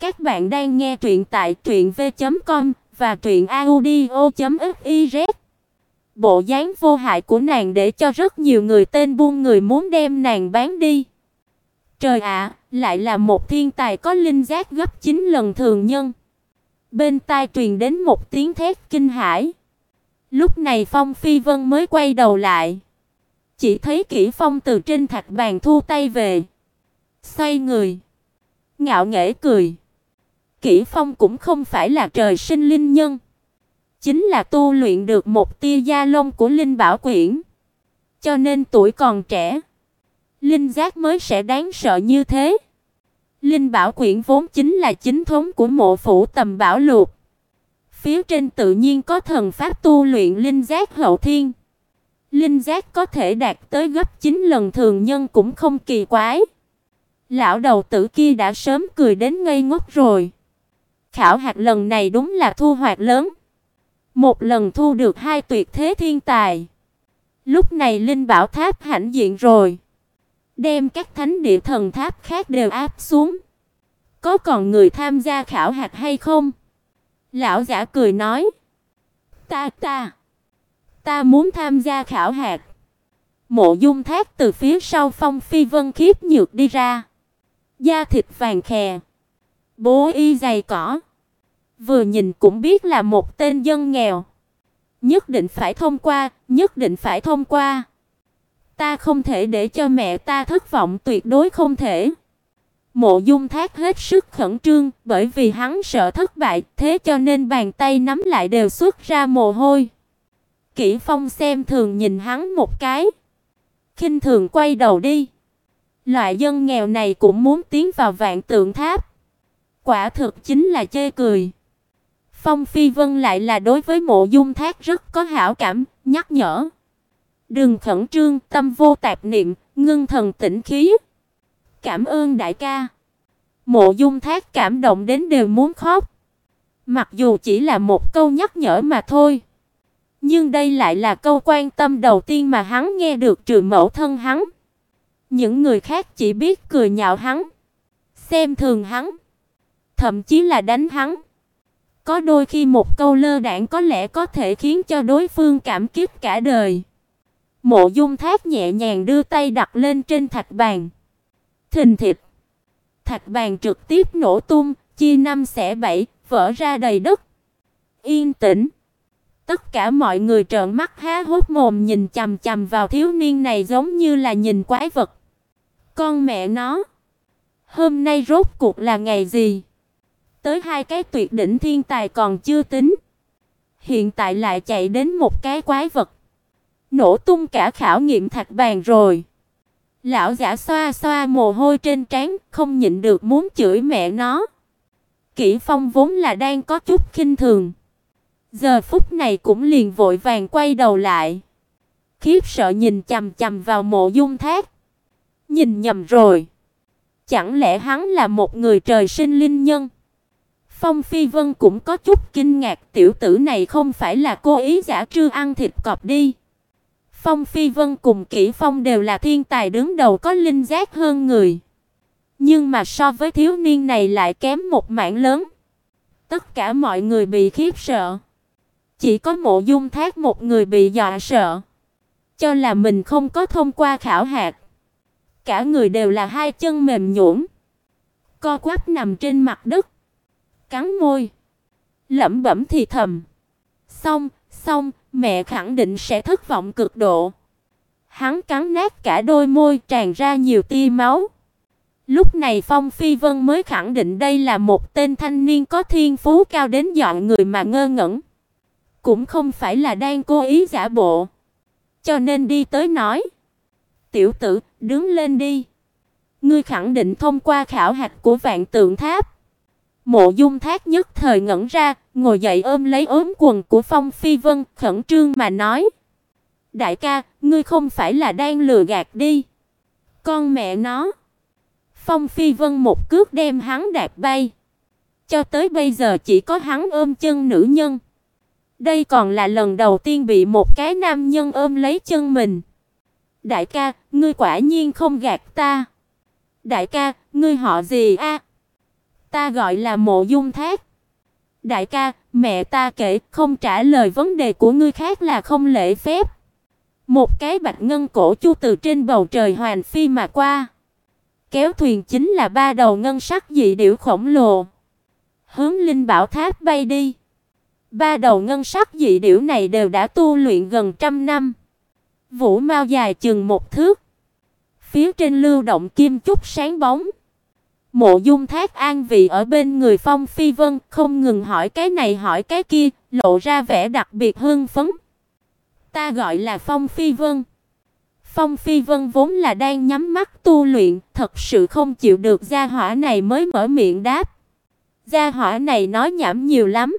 Các bạn đang nghe truyện tại truyệnv.com và truyệnaudio.fiz. Bộ dáng vô hại của nàng để cho rất nhiều người tên buôn người muốn đem nàng bán đi. Trời ạ, lại là một thiên tài có linh giác gấp 9 lần thường nhân. Bên tai truyền đến một tiếng thét kinh hãi. Lúc này Phong Phi Vân mới quay đầu lại, chỉ thấy Kỷ Phong từ trên thạch bàn thu tay về, xoay người, ngạo nghễ cười. Kỷ Phong cũng không phải là trời sinh linh nhân, chính là tu luyện được một tia gia lông của linh bảo quyển, cho nên tuổi còn trẻ, linh giác mới sẽ đáng sợ như thế. Linh bảo quyển vốn chính là chính thống của mộ phủ tầm bảo lục. Phía trên tự nhiên có thần pháp tu luyện linh giác hậu thiên. Linh giác có thể đạt tới gấp 9 lần thường nhân cũng không kỳ quái. Lão đầu tử kia đã sớm cười đến ngây ngốc rồi. Khảo hạt lần này đúng là thu hoạch lớn. Một lần thu được hai tuyệt thế thiên tài. Lúc này linh bảo tháp hãnh diện rồi, đem các thánh địa thần tháp khác đều áp xuống. Có còn người tham gia khảo hạt hay không? Lão giả cười nói: "Ta ta, ta muốn tham gia khảo hạt." Mộ Dung Thác từ phía sau Phong Phi Vân khiếp nhược đi ra, da thịt vàng khè, bố y dày cỏ, vừa nhìn cũng biết là một tên dân nghèo. Nhất định phải thông qua, nhất định phải thông qua. Ta không thể để cho mẹ ta thất vọng, tuyệt đối không thể. Mộ Dung Thác hết sức khẩn trương, bởi vì hắn sợ thất bại, thế cho nên bàn tay nắm lại đều xuất ra mồ hôi. Kỷ Phong xem thường nhìn hắn một cái, khinh thường quay đầu đi. Loại dân nghèo này cũng muốn tiến vào Vạn Tượng Tháp. Quả thực chính là chê cười. Phong Phi Vân lại là đối với Mộ Dung Thác rất có hảo cảm, nhắc nhở: "Đừng khẩn trương, tâm vô tạp niệm, ngưng thần tĩnh khí." Cảm ơn đại ca. Mộ Dung Thác cảm động đến đều muốn khóc. Mặc dù chỉ là một câu nhắc nhở mà thôi, nhưng đây lại là câu quan tâm đầu tiên mà hắn nghe được trừ mẫu thân hắn. Những người khác chỉ biết cười nhạo hắn, xem thường hắn, thậm chí là đánh hắn. Có đôi khi một câu lơ đãng có lẽ có thể khiến cho đối phương cảm kích cả đời. Mộ Dung Thác nhẹ nhàng đưa tay đặt lên trên thạch bàn. Thình thịch. Thạch bàn trực tiếp nổ tung, chia năm xẻ bảy, vỡ ra đầy đất. Yên tĩnh. Tất cả mọi người trợn mắt há hốc mồm nhìn chằm chằm vào thiếu niên này giống như là nhìn quái vật. Con mẹ nó, hôm nay rốt cuộc là ngày gì? Tới hai cái tuyệt đỉnh thiên tài còn chưa tính, hiện tại lại chạy đến một cái quái vật. Nổ tung cả khảo nghiệm thạch bàn rồi. Lão giả xoa xoa mồ hôi trên trán, không nhịn được muốn chửi mẹ nó. Kỷ Phong vốn là đang có chút khinh thường, giờ phút này cũng liền vội vàng quay đầu lại, khiếp sợ nhìn chằm chằm vào Mộ Dung Thác. Nhìn nhầm rồi, chẳng lẽ hắn là một người trời sinh linh nhân? Phong Phi Vân cũng có chút kinh ngạc, tiểu tử này không phải là cố ý giả trư ăn thịt cọp đi. Phong Phi Vân cùng Kỷ Phong đều là thiên tài đứng đầu có linh giác hơn người. Nhưng mà so với thiếu niên này lại kém một mảng lớn. Tất cả mọi người bị khiếp sợ. Chỉ có Mộ Dung Thác một người bị dọa sợ, cho là mình không có thông qua khảo hạt. Cả người đều là hai chân mềm nhũn, co quắp nằm trên mặt đất, cắn môi, lẩm bẩm thì thầm. Xong, xong, mẹ khẳng định sẽ thất vọng cực độ. Hắn cắn nát cả đôi môi tràn ra nhiều tia máu. Lúc này Phong Phi Vân mới khẳng định đây là một tên thanh niên có thiên phú cao đến dọn người mà ngơ ngẩn. Cũng không phải là đang cố ý giả bộ. Cho nên đi tới nói: "Tiểu tử, đứng lên đi. Ngươi khẳng định thông qua khảo hạch của Vạn Tượng Tháp." Mộ Dung Thác nhất thời ngẩn ra, ngồi dậy ôm lấy ốm quần của Phong Phi Vân, khẩn trương mà nói: "Đại ca, ngươi không phải là đang lừa gạt đi?" Con mẹ nó. Phong Phi Vân một cước đem hắn đạp bay. Cho tới bây giờ chỉ có hắn ôm chân nữ nhân. Đây còn là lần đầu tiên bị một cái nam nhân ôm lấy chân mình. Đại ca, ngươi quả nhiên không gạt ta. Đại ca, ngươi họ gì a? Ta gọi là Mộ Dung Thác. Đại ca, mẹ ta kể, không trả lời vấn đề của ngươi khác là không lễ phép. Một cái bạch ngân cổ chu từ trên bầu trời hoàn phi mà qua. Kéo thuyền chính là ba đầu ngân sắc dị điểu khổng lồ. Hướng linh bảo tháp bay đi. Ba đầu ngân sắc dị điểu này đều đã tu luyện gần trăm năm. Vũ mao dài chừng một thước. Phía trên lưu động kim chúc sáng bóng. Mộ Dung Thác an vị ở bên người Phong Phi Vân, không ngừng hỏi cái này hỏi cái kia, lộ ra vẻ đặc biệt hưng phấn. Ta gọi là Phong Phi Vân. Phong Phi Vân vốn là đang nhắm mắt tu luyện, thật sự không chịu được gia hỏa này mới mở miệng đáp. Gia hỏa này nói nhảm nhiều lắm.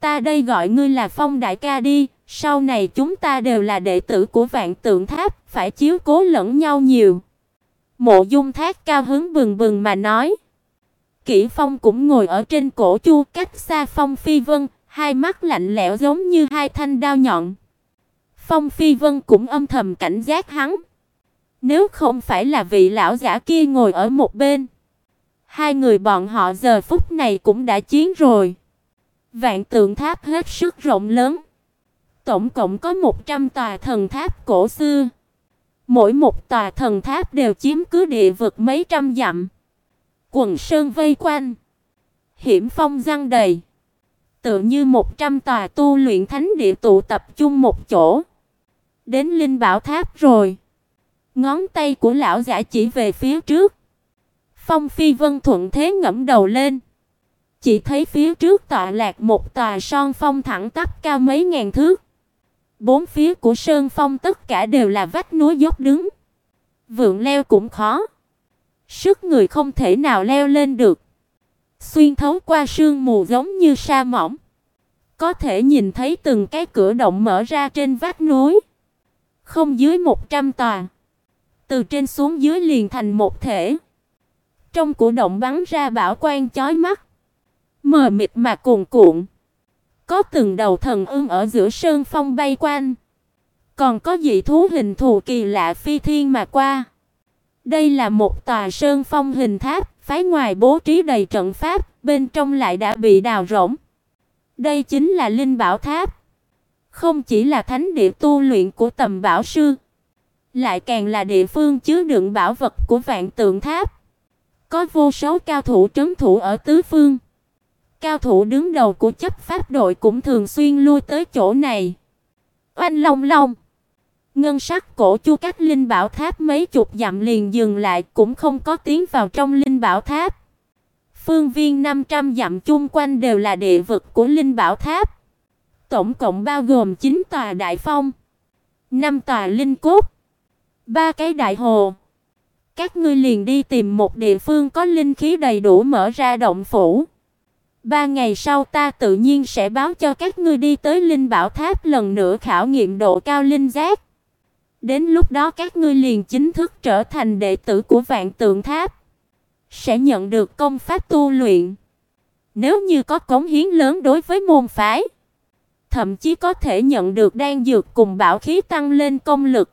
Ta đây gọi ngươi là Phong đại ca đi, sau này chúng ta đều là đệ tử của Vạn Tượng Tháp, phải chiếu cố lẫn nhau nhiều. Mộ Dung Thác cao hứng bừng bừng mà nói. Kỷ Phong cũng ngồi ở trên cổ chu cách xa Phong Phi Vân, hai mắt lạnh lẽo giống như hai thanh đao nhọn. Phong Phi Vân cũng âm thầm cảnh giác hắn. Nếu không phải là vị lão giả kia ngồi ở một bên, hai người bọn họ giờ phút này cũng đã chiến rồi. Vạn tượng tháp hết sức rộng lớn. Tổng cộng có 100 tòa thần tháp cổ xưa. Mỗi một tòa thần tháp đều chiếm cứ địa vực mấy trăm dặm. Quần sơn vây quanh. Hiểm phong giăng đầy. Tựa như 100 tòa tu luyện thánh địa tụ tập chung một chỗ. Đến Linh Bảo Tháp rồi. Ngón tay của lão giả chỉ về phía trước. Phong Phi Vân thuận thế ngẫm đầu lên. Chỉ thấy phía trước tọa lạc một tòa son phong thẳng tắp cao mấy ngàn thước. Bốn phía của sơn phong tất cả đều là vách núi dốc đứng. Vượng leo cũng khó. Sức người không thể nào leo lên được. Xuyên thấu qua sương mù giống như sa mỏng. Có thể nhìn thấy từng cái cửa động mở ra trên vách núi. Không dưới 100 tòa. Từ trên xuống dưới liền thành một thể. Trong cửa động bắn ra bảo quang chói mắt. Mờ mịt mà cuồn cuộn. Có từng đầu thần ưng ở giữa sơn phong bay quanh. Còn có dị thú hình thù kỳ lạ phi thiên mà qua. Đây là một tòa sơn phong hình tháp, phái ngoài bố trí đầy trận pháp, bên trong lại đã bị đào rỗng. Đây chính là Linh Bảo Tháp. Không chỉ là thánh địa tu luyện của tầm bảo sư, lại càng là địa phương chứa đựng bảo vật của vạn tượng tháp. Có vô số cao thủ trấn thủ ở tứ phương. Cao thủ đứng đầu của chấp pháp đội cũng thường xuyên lui tới chỗ này. Oanh long long. Ngân sắc cổ chu cách linh bảo tháp mấy chục dặm liền dừng lại cũng không có tiến vào trong linh bảo tháp. Phương viên 500 dặm chung quanh đều là địa vực của linh bảo tháp. Tổng cộng bao gồm 9 tòa đại phong, 5 tòa linh cốt, ba cái đại hồ. Các ngươi liền đi tìm một địa phương có linh khí đầy đủ mở ra động phủ. Ba ngày sau ta tự nhiên sẽ báo cho các ngươi đi tới Linh Bảo Tháp lần nữa khảo nghiệm độ cao linh giác. Đến lúc đó các ngươi liền chính thức trở thành đệ tử của Vạn Tượng Tháp, sẽ nhận được công pháp tu luyện. Nếu như có cống hiến lớn đối với môn phái, thậm chí có thể nhận được đan dược cùng bảo khí tăng lên công lực.